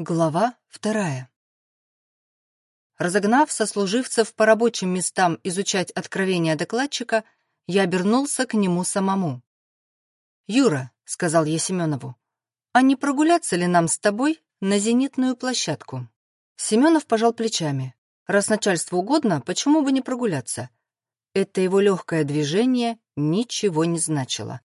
Глава вторая. Разогнав сослуживцев по рабочим местам изучать откровения докладчика, я обернулся к нему самому. «Юра», — сказал я Семенову, — «а не прогуляться ли нам с тобой на зенитную площадку?» Семенов пожал плечами. «Раз начальству угодно, почему бы не прогуляться?» Это его легкое движение ничего не значило.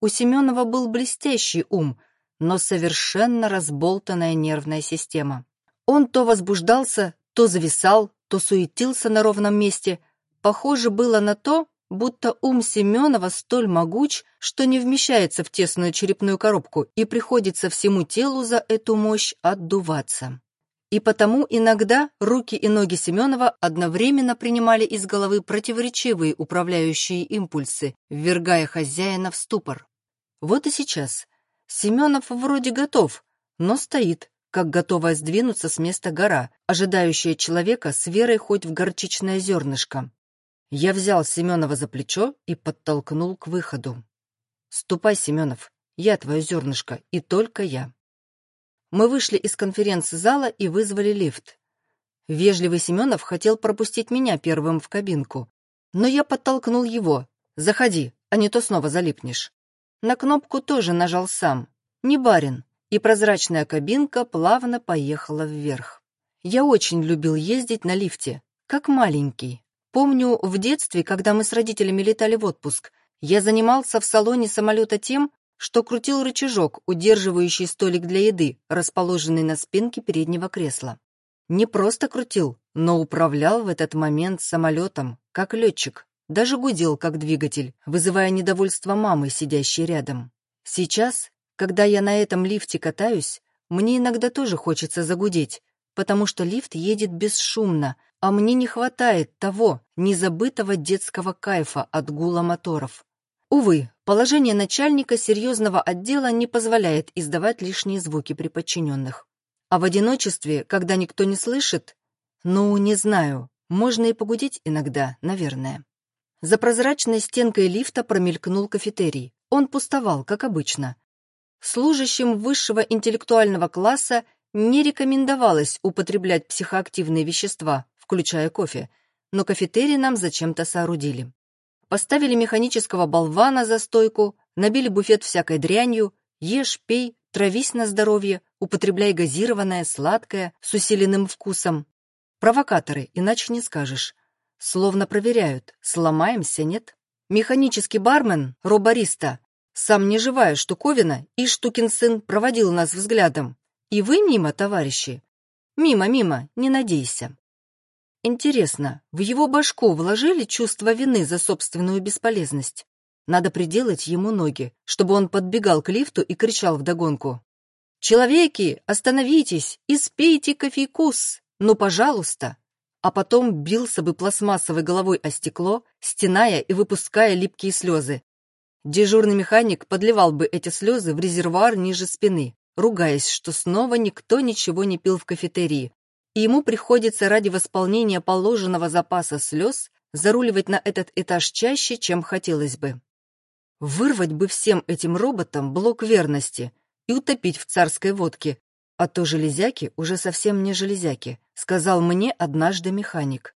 У Семенова был блестящий ум — но совершенно разболтанная нервная система. Он то возбуждался, то зависал, то суетился на ровном месте. Похоже было на то, будто ум Семенова столь могуч, что не вмещается в тесную черепную коробку и приходится всему телу за эту мощь отдуваться. И потому иногда руки и ноги Семенова одновременно принимали из головы противоречивые управляющие импульсы, ввергая хозяина в ступор. Вот и сейчас Семенов вроде готов, но стоит, как готовая сдвинуться с места гора, ожидающая человека с верой хоть в горчичное зернышко. Я взял Семенова за плечо и подтолкнул к выходу. «Ступай, Семенов, я твое зернышко, и только я». Мы вышли из конференц-зала и вызвали лифт. Вежливый Семенов хотел пропустить меня первым в кабинку, но я подтолкнул его. «Заходи, а не то снова залипнешь». На кнопку тоже нажал сам. Не барин. И прозрачная кабинка плавно поехала вверх. Я очень любил ездить на лифте, как маленький. Помню, в детстве, когда мы с родителями летали в отпуск, я занимался в салоне самолета тем, что крутил рычажок, удерживающий столик для еды, расположенный на спинке переднего кресла. Не просто крутил, но управлял в этот момент самолетом, как летчик, даже гудел, как двигатель, вызывая недовольство мамы, сидящей рядом. Сейчас, когда я на этом лифте катаюсь, мне иногда тоже хочется загудеть, потому что лифт едет бесшумно, а мне не хватает того незабытого детского кайфа от гула моторов. Увы, положение начальника серьезного отдела не позволяет издавать лишние звуки при подчиненных. А в одиночестве, когда никто не слышит, ну, не знаю, можно и погудеть иногда, наверное. За прозрачной стенкой лифта промелькнул кафетерий. Он пустовал, как обычно. Служащим высшего интеллектуального класса не рекомендовалось употреблять психоактивные вещества, включая кофе, но кафетерий нам зачем-то соорудили. Поставили механического болвана за стойку, набили буфет всякой дрянью, ешь, пей, травись на здоровье, употребляй газированное, сладкое, с усиленным вкусом. Провокаторы, иначе не скажешь. Словно проверяют, сломаемся, нет? Механический бармен, робариста, сам не живая штуковина, и штукин сын проводил нас взглядом. И вы мимо, товарищи? Мимо, мимо, не надейся. Интересно, в его башку вложили чувство вины за собственную бесполезность? Надо приделать ему ноги, чтобы он подбегал к лифту и кричал вдогонку. «Человеки, остановитесь и спейте кофейкус! Ну, пожалуйста!» А потом бился бы пластмассовой головой о стекло, стеная и выпуская липкие слезы. Дежурный механик подливал бы эти слезы в резервуар ниже спины, ругаясь, что снова никто ничего не пил в кафетерии, и ему приходится ради восполнения положенного запаса слез заруливать на этот этаж чаще, чем хотелось бы. Вырвать бы всем этим роботам блок верности и утопить в царской водке, а то железяки уже совсем не железяки, сказал мне однажды механик.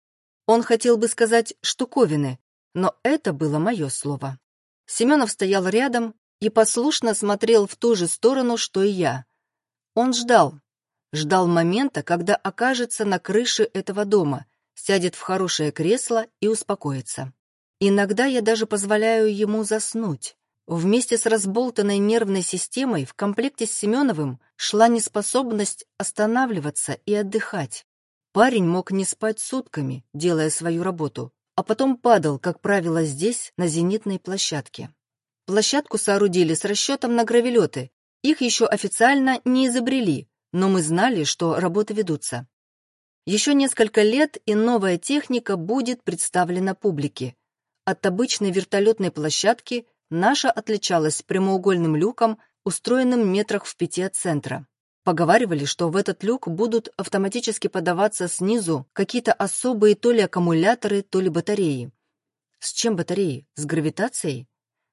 Он хотел бы сказать «штуковины», но это было мое слово. Семенов стоял рядом и послушно смотрел в ту же сторону, что и я. Он ждал, ждал момента, когда окажется на крыше этого дома, сядет в хорошее кресло и успокоится. Иногда я даже позволяю ему заснуть. Вместе с разболтанной нервной системой в комплекте с Семеновым шла неспособность останавливаться и отдыхать. Парень мог не спать сутками, делая свою работу, а потом падал, как правило, здесь, на зенитной площадке. Площадку соорудили с расчетом на гравелеты. Их еще официально не изобрели, но мы знали, что работы ведутся. Еще несколько лет, и новая техника будет представлена публике. От обычной вертолетной площадки Наша отличалась прямоугольным люком, устроенным метрах в пяти от центра. Поговаривали, что в этот люк будут автоматически подаваться снизу какие-то особые то ли аккумуляторы, то ли батареи. С чем батареи? С гравитацией?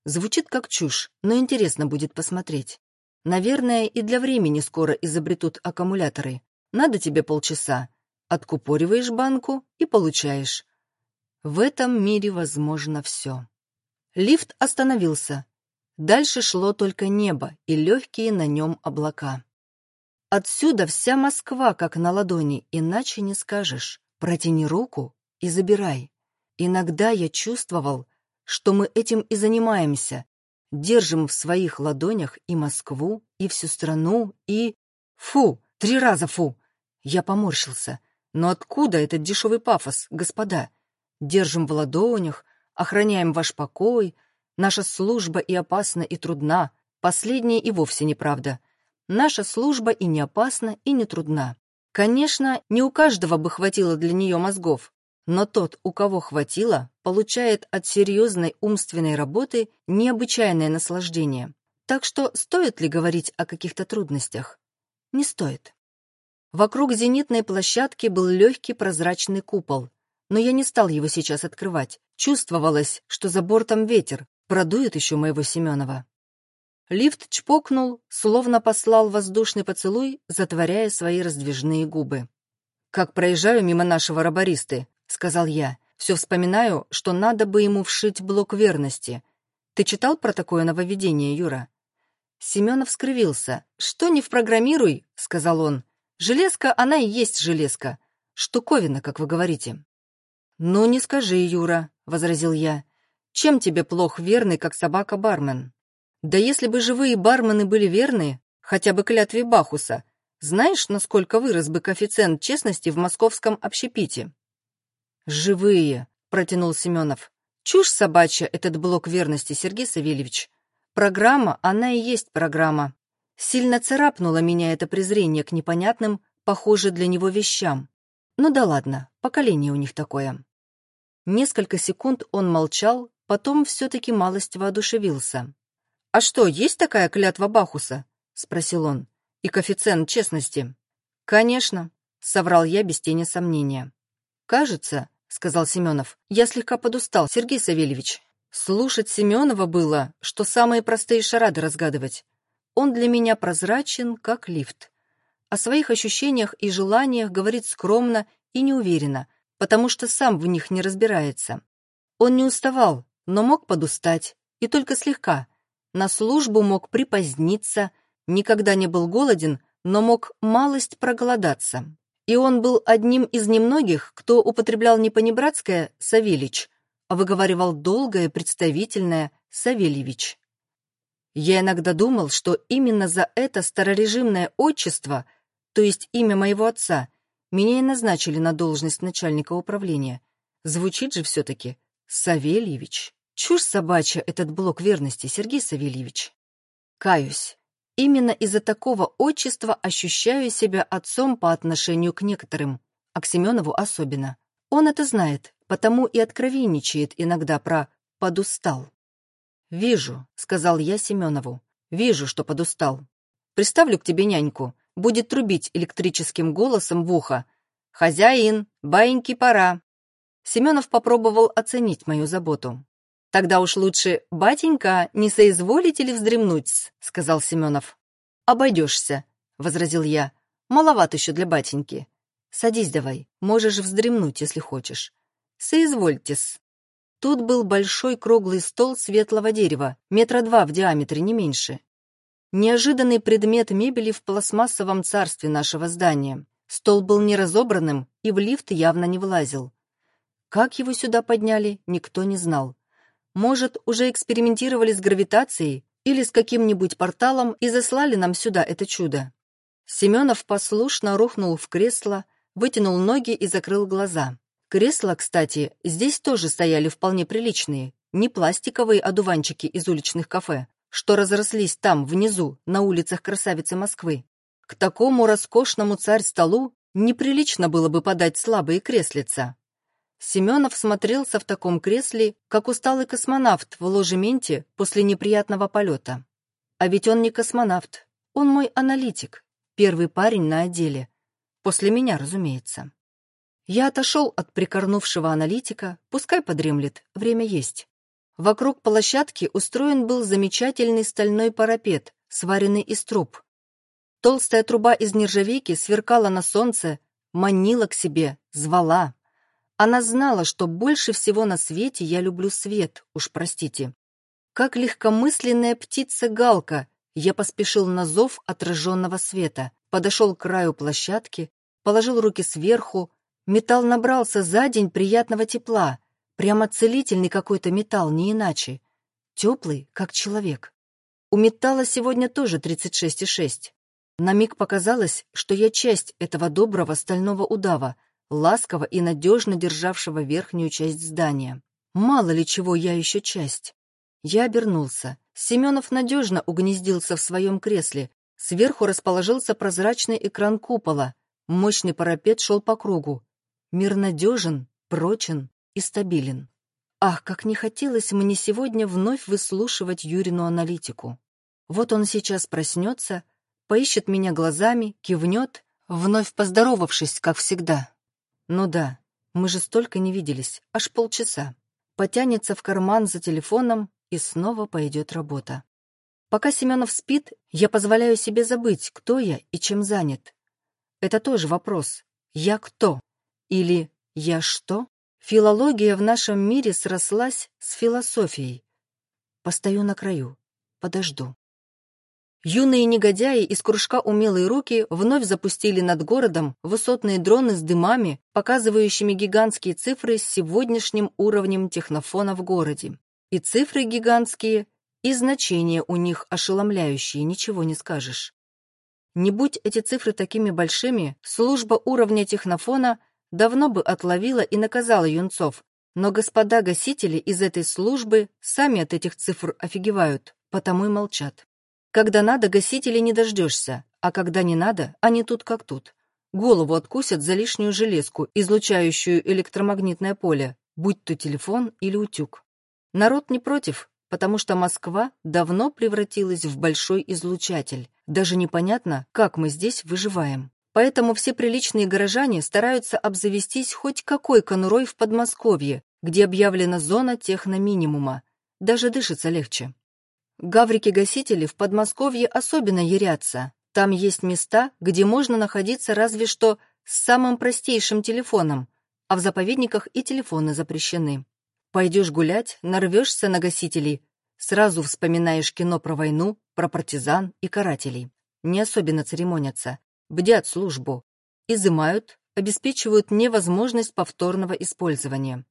Звучит как чушь, но интересно будет посмотреть. Наверное, и для времени скоро изобретут аккумуляторы. Надо тебе полчаса. Откупориваешь банку и получаешь. В этом мире возможно все. Лифт остановился. Дальше шло только небо и легкие на нем облака. Отсюда вся Москва как на ладони, иначе не скажешь. Протяни руку и забирай. Иногда я чувствовал, что мы этим и занимаемся. Держим в своих ладонях и Москву, и всю страну, и... Фу! Три раза фу! Я поморщился. Но откуда этот дешевый пафос, господа? Держим в ладонях, охраняем ваш покой. Наша служба и опасна, и трудна. Последнее и вовсе неправда. Наша служба и не опасна, и не трудна. Конечно, не у каждого бы хватило для нее мозгов, но тот, у кого хватило, получает от серьезной умственной работы необычайное наслаждение. Так что стоит ли говорить о каких-то трудностях? Не стоит. Вокруг зенитной площадки был легкий прозрачный купол, но я не стал его сейчас открывать. Чувствовалось, что за бортом ветер, продует еще моего Семенова. Лифт чпокнул, словно послал воздушный поцелуй, затворяя свои раздвижные губы. «Как проезжаю мимо нашего робористы», — сказал я, — «все вспоминаю, что надо бы ему вшить блок верности. Ты читал про такое нововведение, Юра?» Семенов скривился. «Что не впрограммируй», — сказал он. «Железка, она и есть железка. Штуковина, как вы говорите». «Ну, не скажи, Юра», — возразил я. «Чем тебе плох верный, как собака-бармен?» Да если бы живые бармены были верны, хотя бы клятве Бахуса, знаешь, насколько вырос бы коэффициент честности в московском общепите? «Живые», — протянул Семенов. «Чушь собачья этот блок верности, Сергей Савельевич. Программа, она и есть программа. Сильно царапнуло меня это презрение к непонятным, похоже для него вещам. Ну да ладно, поколение у них такое». Несколько секунд он молчал, потом все-таки малость воодушевился. «А что, есть такая клятва Бахуса?» — спросил он. «И коэффициент честности?» «Конечно», — соврал я без тени сомнения. «Кажется», — сказал Семенов, — «я слегка подустал, Сергей Савельевич. Слушать Семенова было, что самые простые шарады разгадывать. Он для меня прозрачен, как лифт. О своих ощущениях и желаниях говорит скромно и неуверенно, потому что сам в них не разбирается. Он не уставал, но мог подустать, и только слегка — на службу мог припоздниться, никогда не был голоден, но мог малость проголодаться. И он был одним из немногих, кто употреблял не понебратское «Савельич», а выговаривал долгое, представительное «Савельевич». Я иногда думал, что именно за это старорежимное отчество, то есть имя моего отца, меня и назначили на должность начальника управления. Звучит же все-таки «Савельевич». Чушь собачья этот блок верности, Сергей Савельевич. Каюсь. Именно из-за такого отчества ощущаю себя отцом по отношению к некоторым, а к Семенову особенно. Он это знает, потому и откровенничает иногда про «подустал». «Вижу», — сказал я Семенову, — «вижу, что подустал. Приставлю к тебе няньку, будет трубить электрическим голосом в ухо. «Хозяин, баиньки пора». Семенов попробовал оценить мою заботу. «Тогда уж лучше, батенька, не соизволите ли вздремнуть?» — сказал Семенов. «Обойдешься», — возразил я. «Маловат еще для батеньки. Садись давай, можешь вздремнуть, если хочешь. Соизвольтесь». Тут был большой круглый стол светлого дерева, метра два в диаметре, не меньше. Неожиданный предмет мебели в пластмассовом царстве нашего здания. Стол был неразобранным и в лифт явно не влазил. Как его сюда подняли, никто не знал. Может, уже экспериментировали с гравитацией или с каким-нибудь порталом и заслали нам сюда это чудо. Семенов послушно рухнул в кресло, вытянул ноги и закрыл глаза. Кресла, кстати, здесь тоже стояли вполне приличные, не пластиковые одуванчики из уличных кафе, что разрослись там, внизу, на улицах красавицы Москвы. К такому роскошному царь-столу неприлично было бы подать слабые креслица. Семенов смотрелся в таком кресле, как усталый космонавт в ложементе после неприятного полета. А ведь он не космонавт, он мой аналитик, первый парень на отделе. После меня, разумеется. Я отошел от прикорнувшего аналитика, пускай подремлет, время есть. Вокруг площадки устроен был замечательный стальной парапет, сваренный из труб. Толстая труба из нержавейки сверкала на солнце, манила к себе, звала. Она знала, что больше всего на свете я люблю свет, уж простите. Как легкомысленная птица-галка, я поспешил на зов отраженного света, подошел к краю площадки, положил руки сверху, металл набрался за день приятного тепла, прямо целительный какой-то металл, не иначе. Теплый, как человек. У металла сегодня тоже 36,6. На миг показалось, что я часть этого доброго стального удава, ласково и надежно державшего верхнюю часть здания. Мало ли чего я еще часть. Я обернулся. Семенов надежно угнездился в своем кресле. Сверху расположился прозрачный экран купола. Мощный парапет шел по кругу. Мир надежен, прочен и стабилен. Ах, как не хотелось мне сегодня вновь выслушивать Юрину аналитику. Вот он сейчас проснется, поищет меня глазами, кивнет, вновь поздоровавшись, как всегда. Ну да, мы же столько не виделись, аж полчаса. Потянется в карман за телефоном, и снова пойдет работа. Пока Семенов спит, я позволяю себе забыть, кто я и чем занят. Это тоже вопрос. Я кто? Или я что? Филология в нашем мире срослась с философией. Постою на краю, подожду. Юные негодяи из кружка «Умелые руки» вновь запустили над городом высотные дроны с дымами, показывающими гигантские цифры с сегодняшним уровнем технофона в городе. И цифры гигантские, и значения у них ошеломляющие, ничего не скажешь. Не будь эти цифры такими большими, служба уровня технофона давно бы отловила и наказала юнцов, но господа гасители из этой службы сами от этих цифр офигевают, потому и молчат. Когда надо, гасителей не дождешься, а когда не надо, они тут как тут. Голову откусят за лишнюю железку, излучающую электромагнитное поле, будь то телефон или утюг. Народ не против, потому что Москва давно превратилась в большой излучатель. Даже непонятно, как мы здесь выживаем. Поэтому все приличные горожане стараются обзавестись хоть какой конурой в Подмосковье, где объявлена зона техноминимума. Даже дышится легче. Гаврики-гасители в Подмосковье особенно ярятся. Там есть места, где можно находиться разве что с самым простейшим телефоном, а в заповедниках и телефоны запрещены. Пойдешь гулять, нарвешься на гасителей, сразу вспоминаешь кино про войну, про партизан и карателей. Не особенно церемонятся, бдят службу, изымают, обеспечивают невозможность повторного использования.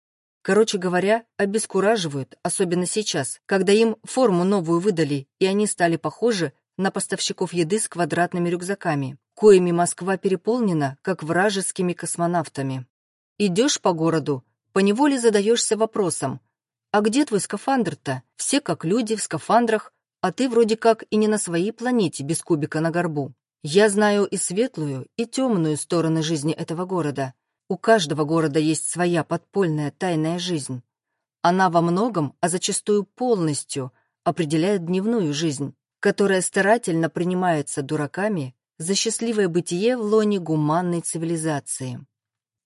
Короче говоря, обескураживают, особенно сейчас, когда им форму новую выдали, и они стали похожи на поставщиков еды с квадратными рюкзаками, коими Москва переполнена, как вражескими космонавтами. Идешь по городу, поневоле задаешься вопросом, а где твой скафандр-то? Все как люди в скафандрах, а ты вроде как и не на своей планете без кубика на горбу. Я знаю и светлую, и темную стороны жизни этого города, у каждого города есть своя подпольная тайная жизнь. Она во многом, а зачастую полностью, определяет дневную жизнь, которая старательно принимается дураками за счастливое бытие в лоне гуманной цивилизации.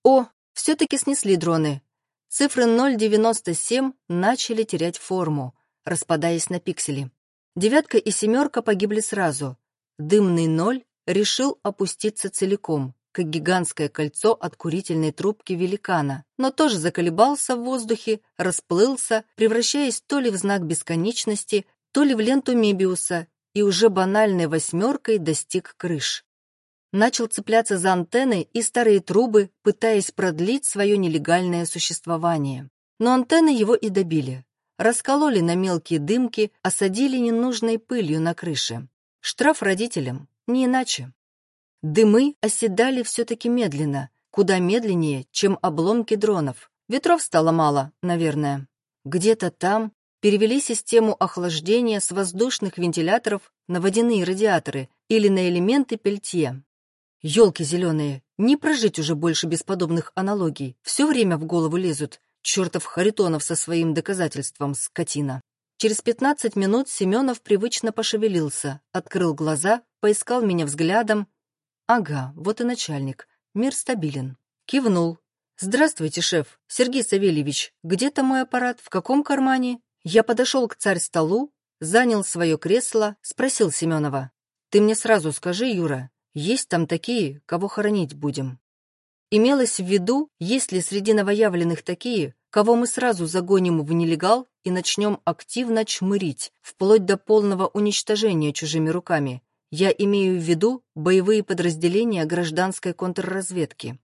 О, все-таки снесли дроны. Цифры 0,97 начали терять форму, распадаясь на пиксели. Девятка и семерка погибли сразу. Дымный ноль решил опуститься целиком, как гигантское кольцо от курительной трубки великана, но тоже заколебался в воздухе, расплылся, превращаясь то ли в знак бесконечности, то ли в ленту Мебиуса, и уже банальной восьмеркой достиг крыш. Начал цепляться за антенны и старые трубы, пытаясь продлить свое нелегальное существование. Но антенны его и добили. Раскололи на мелкие дымки, осадили ненужной пылью на крыше. Штраф родителям, не иначе. Дымы оседали все-таки медленно, куда медленнее, чем обломки дронов. Ветров стало мало, наверное. Где-то там перевели систему охлаждения с воздушных вентиляторов на водяные радиаторы или на элементы пельтье. Елки зеленые, не прожить уже больше без подобных аналогий. Все время в голову лезут. Чертов Харитонов со своим доказательством, скотина. Через пятнадцать минут Семенов привычно пошевелился, открыл глаза, поискал меня взглядом, Ага, вот и начальник. Мир стабилен. Кивнул. «Здравствуйте, шеф. Сергей Савельевич, где-то мой аппарат, в каком кармане?» Я подошел к царь-столу, занял свое кресло, спросил Семенова. «Ты мне сразу скажи, Юра, есть там такие, кого хоронить будем?» Имелось в виду, есть ли среди новоявленных такие, кого мы сразу загоним в нелегал и начнем активно чмырить, вплоть до полного уничтожения чужими руками. Я имею в виду боевые подразделения гражданской контрразведки.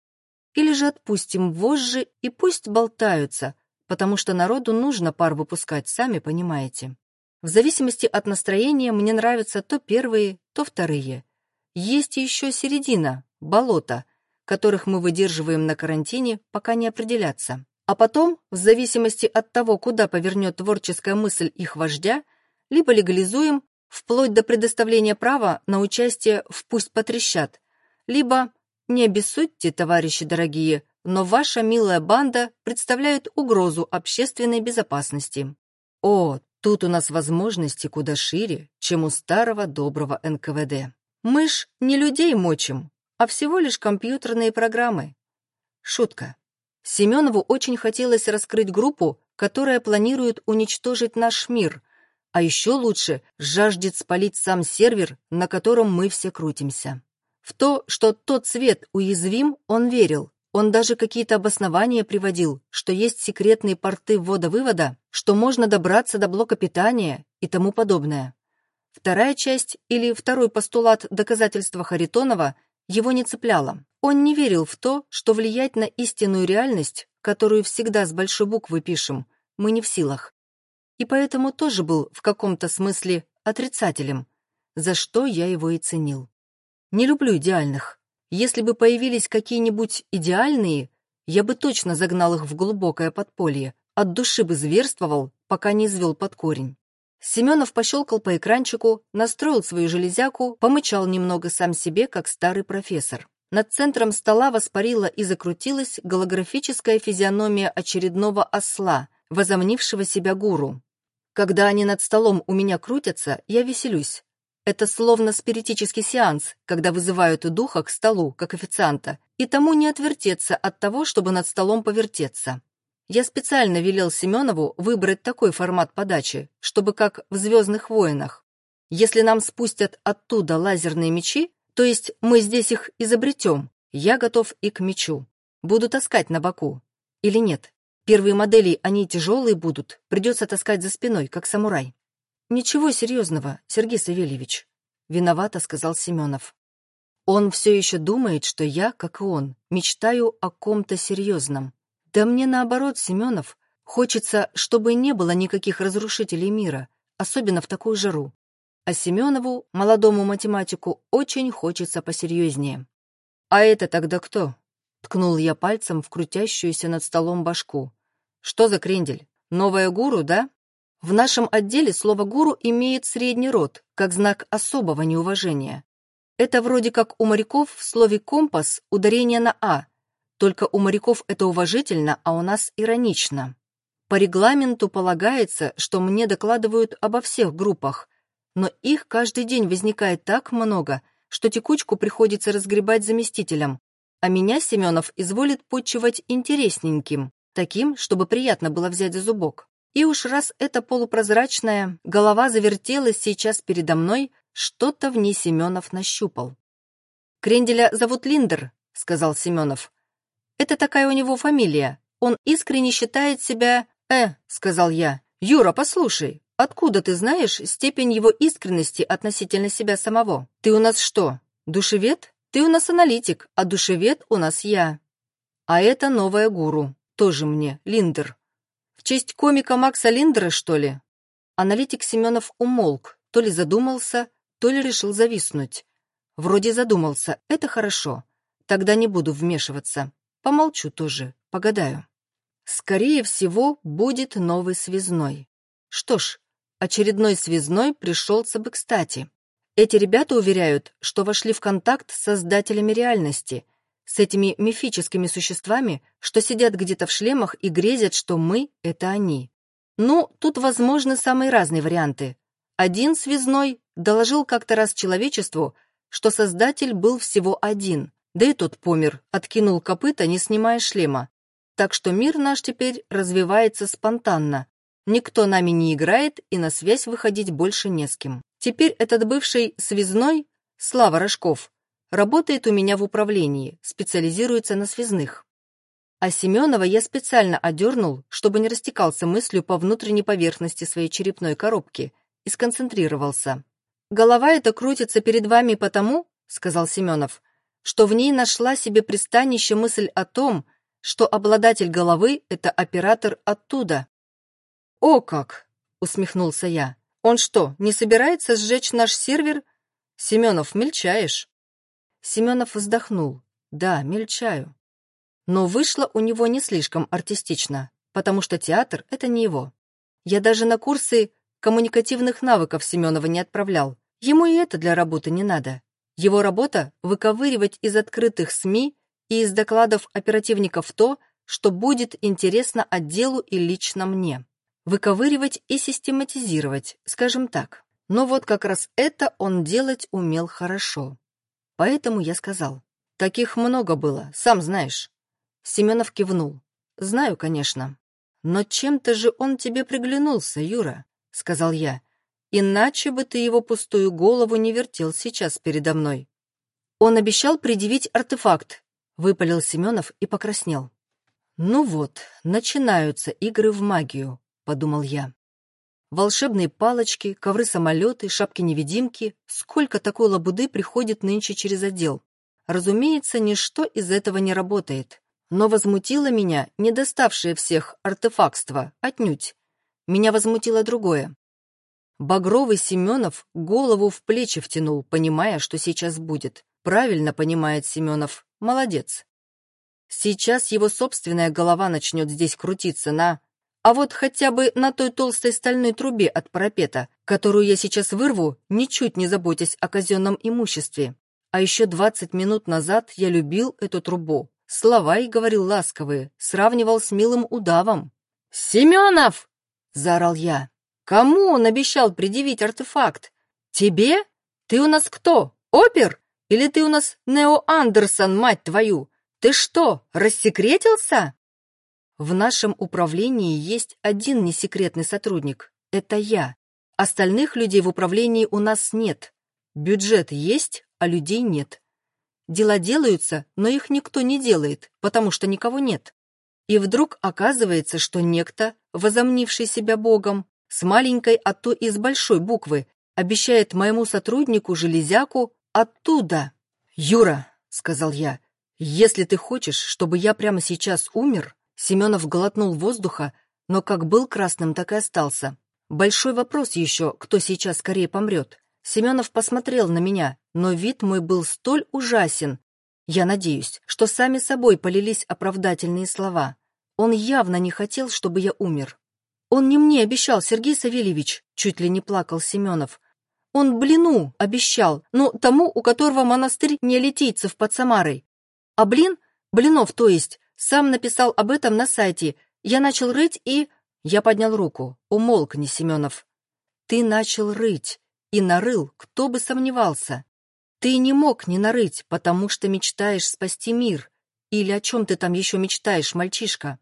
Или же отпустим вожжи и пусть болтаются, потому что народу нужно пар выпускать, сами понимаете. В зависимости от настроения мне нравятся то первые, то вторые. Есть еще середина, болото, которых мы выдерживаем на карантине, пока не определятся. А потом, в зависимости от того, куда повернет творческая мысль их вождя, либо легализуем, вплоть до предоставления права на участие в «Пусть потрещат», либо «Не обессудьте, товарищи дорогие, но ваша милая банда представляет угрозу общественной безопасности». О, тут у нас возможности куда шире, чем у старого доброго НКВД. Мы ж не людей мочим, а всего лишь компьютерные программы. Шутка. Семенову очень хотелось раскрыть группу, которая планирует уничтожить наш мир, а еще лучше жаждет спалить сам сервер, на котором мы все крутимся. В то, что тот свет уязвим, он верил. Он даже какие-то обоснования приводил, что есть секретные порты ввода-вывода, что можно добраться до блока питания и тому подобное. Вторая часть или второй постулат доказательства Харитонова его не цепляло. Он не верил в то, что влиять на истинную реальность, которую всегда с большой буквы пишем, мы не в силах. И поэтому тоже был в каком-то смысле отрицателем, за что я его и ценил. Не люблю идеальных. Если бы появились какие-нибудь идеальные, я бы точно загнал их в глубокое подполье, от души бы зверствовал, пока не извел под корень. Семенов пощелкал по экранчику, настроил свою железяку, помычал немного сам себе, как старый профессор. Над центром стола воспарила и закрутилась голографическая физиономия очередного осла, возомнившего себя гуру. Когда они над столом у меня крутятся, я веселюсь. Это словно спиритический сеанс, когда вызывают духа к столу, как официанта, и тому не отвертеться от того, чтобы над столом повертеться. Я специально велел Семенову выбрать такой формат подачи, чтобы как в «Звездных войнах». Если нам спустят оттуда лазерные мечи, то есть мы здесь их изобретем. Я готов и к мечу. Буду таскать на боку. Или нет? Первые модели, они тяжелые будут. Придется таскать за спиной, как самурай. Ничего серьезного, Сергей Савельевич. Виновато, сказал Семенов. Он все еще думает, что я, как и он, мечтаю о ком-то серьезном. Да мне наоборот, Семенов, хочется, чтобы не было никаких разрушителей мира, особенно в такую жару. А Семенову, молодому математику, очень хочется посерьезнее. «А это тогда кто?» — ткнул я пальцем в крутящуюся над столом башку. «Что за крендель? Новая гуру, да?» В нашем отделе слово «гуру» имеет средний род, как знак особого неуважения. Это вроде как у моряков в слове «компас» ударение на «а», только у моряков это уважительно, а у нас иронично. По регламенту полагается, что мне докладывают обо всех группах, но их каждый день возникает так много, что текучку приходится разгребать заместителем, а меня Семенов изволит подчивать интересненьким, таким, чтобы приятно было взять за зубок. И уж раз эта полупрозрачная голова завертелась сейчас передо мной, что-то в ней Семенов нащупал. «Кренделя зовут Линдер», — сказал Семенов. «Это такая у него фамилия. Он искренне считает себя...» «Э», — сказал я. «Юра, послушай, Откуда ты знаешь степень его искренности относительно себя самого? Ты у нас что, душевед? Ты у нас аналитик, а душевед у нас я. А это новая гуру, тоже мне, Линдер. В честь комика Макса Линдера, что ли? Аналитик Семенов умолк, то ли задумался, то ли решил зависнуть. Вроде задумался, это хорошо. Тогда не буду вмешиваться. Помолчу тоже, погадаю. Скорее всего, будет новый связной. Что ж, Очередной связной пришелся бы кстати. Эти ребята уверяют, что вошли в контакт с создателями реальности, с этими мифическими существами, что сидят где-то в шлемах и грезят, что мы — это они. Ну, тут возможны самые разные варианты. Один связной доложил как-то раз человечеству, что создатель был всего один, да и тот помер, откинул копыта, не снимая шлема. Так что мир наш теперь развивается спонтанно, Никто нами не играет, и на связь выходить больше не с кем. Теперь этот бывший связной, Слава Рожков, работает у меня в управлении, специализируется на связных. А Семенова я специально одернул, чтобы не растекался мыслью по внутренней поверхности своей черепной коробки и сконцентрировался. «Голова эта крутится перед вами потому, — сказал Семенов, — что в ней нашла себе пристанище мысль о том, что обладатель головы — это оператор оттуда». «О как!» — усмехнулся я. «Он что, не собирается сжечь наш сервер?» «Семенов, мельчаешь?» Семенов вздохнул. «Да, мельчаю. Но вышло у него не слишком артистично, потому что театр — это не его. Я даже на курсы коммуникативных навыков Семенова не отправлял. Ему и это для работы не надо. Его работа — выковыривать из открытых СМИ и из докладов оперативников то, что будет интересно отделу и лично мне. Выковыривать и систематизировать, скажем так. Но вот как раз это он делать умел хорошо. Поэтому я сказал. Таких много было, сам знаешь. Семенов кивнул. «Знаю, конечно. Но чем-то же он тебе приглянулся, Юра», — сказал я. «Иначе бы ты его пустую голову не вертел сейчас передо мной». «Он обещал предъявить артефакт», — выпалил Семенов и покраснел. «Ну вот, начинаются игры в магию», — подумал я. Волшебные палочки, ковры-самолеты, шапки-невидимки. Сколько такой лабуды приходит нынче через отдел? Разумеется, ничто из этого не работает. Но возмутило меня не доставшее всех артефактство, отнюдь. Меня возмутило другое. Багровый Семенов голову в плечи втянул, понимая, что сейчас будет. Правильно понимает Семенов. Молодец. Сейчас его собственная голова начнет здесь крутиться на... А вот хотя бы на той толстой стальной трубе от парапета, которую я сейчас вырву, ничуть не заботясь о казенном имуществе. А еще двадцать минут назад я любил эту трубу, Слова и говорил ласковые, сравнивал с милым удавом. «Семенов!» — заорал я. «Кому он обещал предъявить артефакт? Тебе? Ты у нас кто, опер? Или ты у нас Нео Андерсон, мать твою? Ты что, рассекретился?» В нашем управлении есть один несекретный сотрудник. Это я. Остальных людей в управлении у нас нет. Бюджет есть, а людей нет. Дела делаются, но их никто не делает, потому что никого нет. И вдруг оказывается, что некто, возомнивший себя богом, с маленькой, а то и с большой буквы, обещает моему сотруднику-железяку оттуда. «Юра», — сказал я, — «если ты хочешь, чтобы я прямо сейчас умер...» Семенов глотнул воздуха, но как был красным, так и остался. Большой вопрос еще, кто сейчас скорее помрет. Семенов посмотрел на меня, но вид мой был столь ужасен. Я надеюсь, что сами собой полились оправдательные слова. Он явно не хотел, чтобы я умер. Он не мне обещал, Сергей Савельевич, чуть ли не плакал Семенов. Он Блину обещал, ну, тому, у которого монастырь неолитийцев под Самарой. А Блин, Блинов, то есть, сам написал об этом на сайте. Я начал рыть и... Я поднял руку. Умолкни, Семенов. Ты начал рыть и нарыл, кто бы сомневался. Ты не мог не нарыть, потому что мечтаешь спасти мир. Или о чем ты там еще мечтаешь, мальчишка?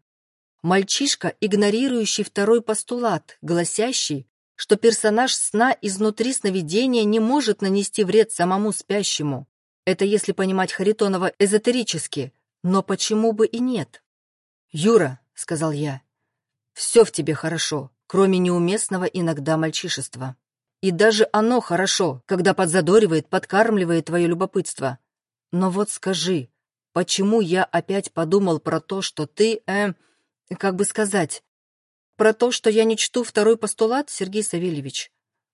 Мальчишка, игнорирующий второй постулат, гласящий, что персонаж сна изнутри сновидения не может нанести вред самому спящему. Это если понимать Харитонова эзотерически, но почему бы и нет? «Юра», — сказал я, — «все в тебе хорошо, кроме неуместного иногда мальчишества». И даже оно хорошо, когда подзадоривает, подкармливает твое любопытство. Но вот скажи, почему я опять подумал про то, что ты, э, как бы сказать, про то, что я не чту второй постулат, Сергей Савельевич,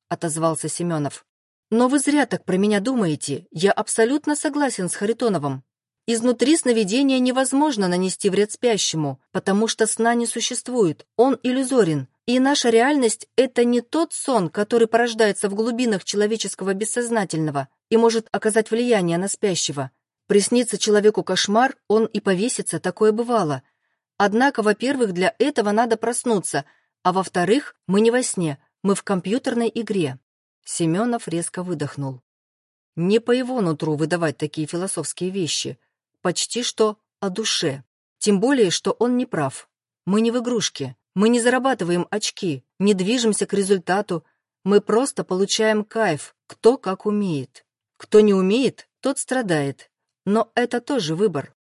отозвался Семенов. Но вы зря так про меня думаете, я абсолютно согласен с Харитоновым. Изнутри сновидения невозможно нанести вред спящему, потому что сна не существует, он иллюзорен, и наша реальность — это не тот сон, который порождается в глубинах человеческого бессознательного и может оказать влияние на спящего. Приснится человеку кошмар, он и повесится, такое бывало. Однако, во-первых, для этого надо проснуться, а во-вторых, мы не во сне, мы в компьютерной игре. Семенов резко выдохнул. Не по его нутру выдавать такие философские вещи. Почти что о душе. Тем более, что он не прав. Мы не в игрушке. Мы не зарабатываем очки, не движемся к результату, мы просто получаем кайф, кто как умеет. Кто не умеет, тот страдает. Но это тоже выбор.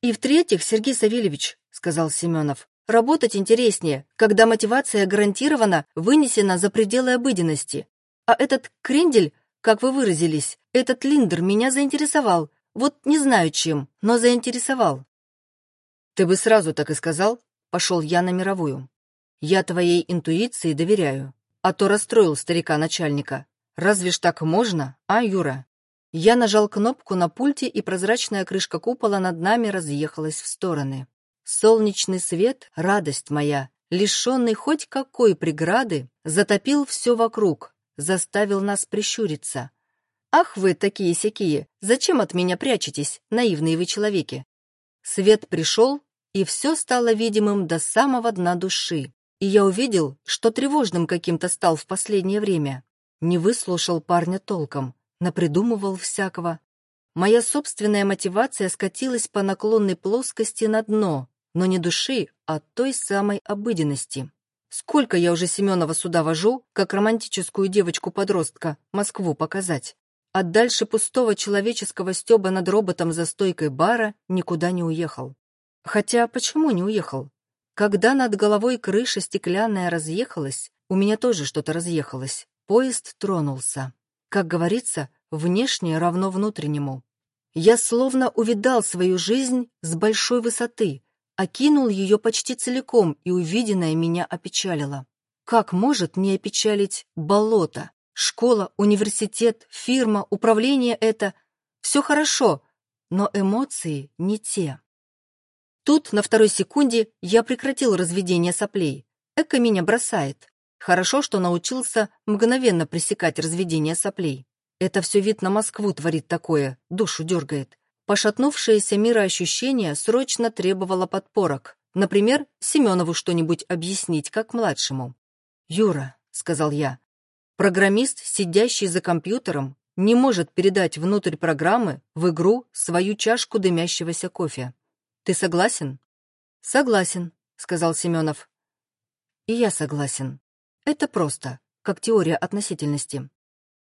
И в-третьих, Сергей Савельевич, сказал Семенов, работать интереснее, когда мотивация гарантированно вынесена за пределы обыденности. А этот крендель, как вы выразились, этот Линдер меня заинтересовал. Вот не знаю чем, но заинтересовал. Ты бы сразу так и сказал, пошел я на мировую. Я твоей интуиции доверяю а то расстроил старика начальника. Разве ж так можно, а, Юра? Я нажал кнопку на пульте, и прозрачная крышка купола над нами разъехалась в стороны. Солнечный свет, радость моя, лишенный хоть какой преграды, затопил все вокруг, заставил нас прищуриться. «Ах вы, такие-сякие! Зачем от меня прячетесь, наивные вы человеки?» Свет пришел, и все стало видимым до самого дна души и я увидел, что тревожным каким-то стал в последнее время. Не выслушал парня толком, напридумывал всякого. Моя собственная мотивация скатилась по наклонной плоскости на дно, но не души, а той самой обыденности. Сколько я уже Семенова сюда вожу, как романтическую девочку-подростка, Москву показать. А дальше пустого человеческого стеба над роботом за стойкой бара никуда не уехал. Хотя почему не уехал? Когда над головой крыша стеклянная разъехалась, у меня тоже что-то разъехалось. Поезд тронулся. Как говорится, внешнее равно внутреннему. Я словно увидал свою жизнь с большой высоты, окинул ее почти целиком, и увиденное меня опечалило. Как может не опечалить болото? Школа, университет, фирма, управление — это... Все хорошо, но эмоции не те. Тут, на второй секунде, я прекратил разведение соплей. Эко меня бросает. Хорошо, что научился мгновенно пресекать разведение соплей. Это все вид на Москву творит такое, душу дергает. Пошатнувшееся мироощущение срочно требовало подпорок. Например, Семенову что-нибудь объяснить, как младшему. «Юра», — сказал я, — «программист, сидящий за компьютером, не может передать внутрь программы в игру свою чашку дымящегося кофе. Ты согласен? Согласен, сказал Семенов. И я согласен. Это просто, как теория относительности.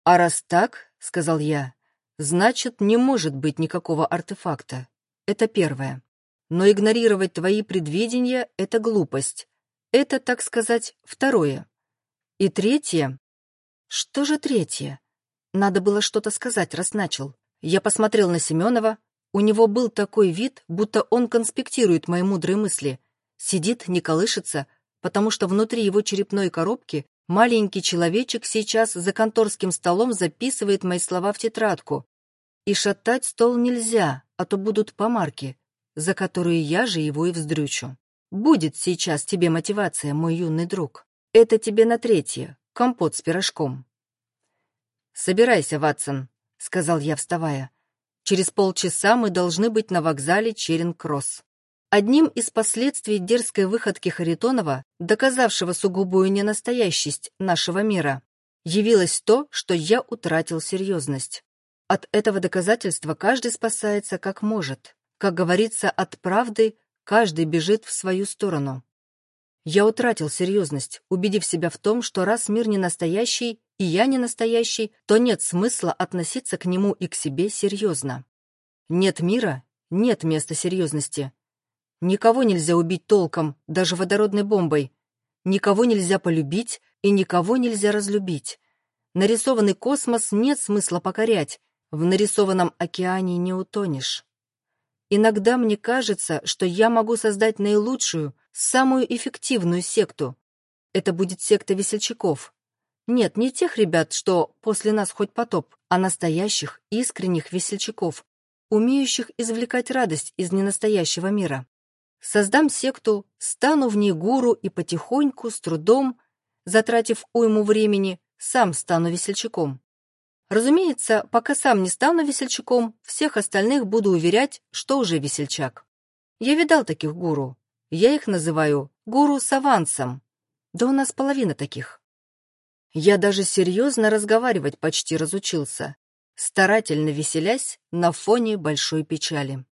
А раз так, сказал я, значит, не может быть никакого артефакта. Это первое. Но игнорировать твои предвидения — это глупость. Это, так сказать, второе. И третье... Что же третье? Надо было что-то сказать, раз начал. Я посмотрел на Семенова, у него был такой вид, будто он конспектирует мои мудрые мысли. Сидит, не колышется, потому что внутри его черепной коробки маленький человечек сейчас за конторским столом записывает мои слова в тетрадку. И шатать стол нельзя, а то будут помарки, за которые я же его и вздрючу. Будет сейчас тебе мотивация, мой юный друг. Это тебе на третье, компот с пирожком. «Собирайся, Ватсон», — сказал я, вставая. Через полчаса мы должны быть на вокзале Черинг-Кросс. Одним из последствий дерзкой выходки Харитонова, доказавшего сугубую ненастоящесть нашего мира, явилось то, что я утратил серьезность. От этого доказательства каждый спасается как может. Как говорится, от правды каждый бежит в свою сторону. Я утратил серьезность, убедив себя в том, что раз мир не настоящий, и я не настоящий, то нет смысла относиться к нему и к себе серьезно. Нет мира, нет места серьезности. Никого нельзя убить толком, даже водородной бомбой. Никого нельзя полюбить и никого нельзя разлюбить. Нарисованный космос нет смысла покорять, в нарисованном океане не утонешь. Иногда мне кажется, что я могу создать наилучшую, самую эффективную секту. Это будет секта весельчаков. Нет, не тех ребят, что после нас хоть потоп, а настоящих, искренних весельчаков, умеющих извлекать радость из ненастоящего мира. Создам секту, стану в ней гуру и потихоньку, с трудом, затратив уйму времени, сам стану весельчаком. Разумеется, пока сам не стану весельчаком, всех остальных буду уверять, что уже весельчак. Я видал таких гуру, я их называю гуру с авансом. Да у нас половина таких. Я даже серьезно разговаривать почти разучился, старательно веселясь на фоне большой печали.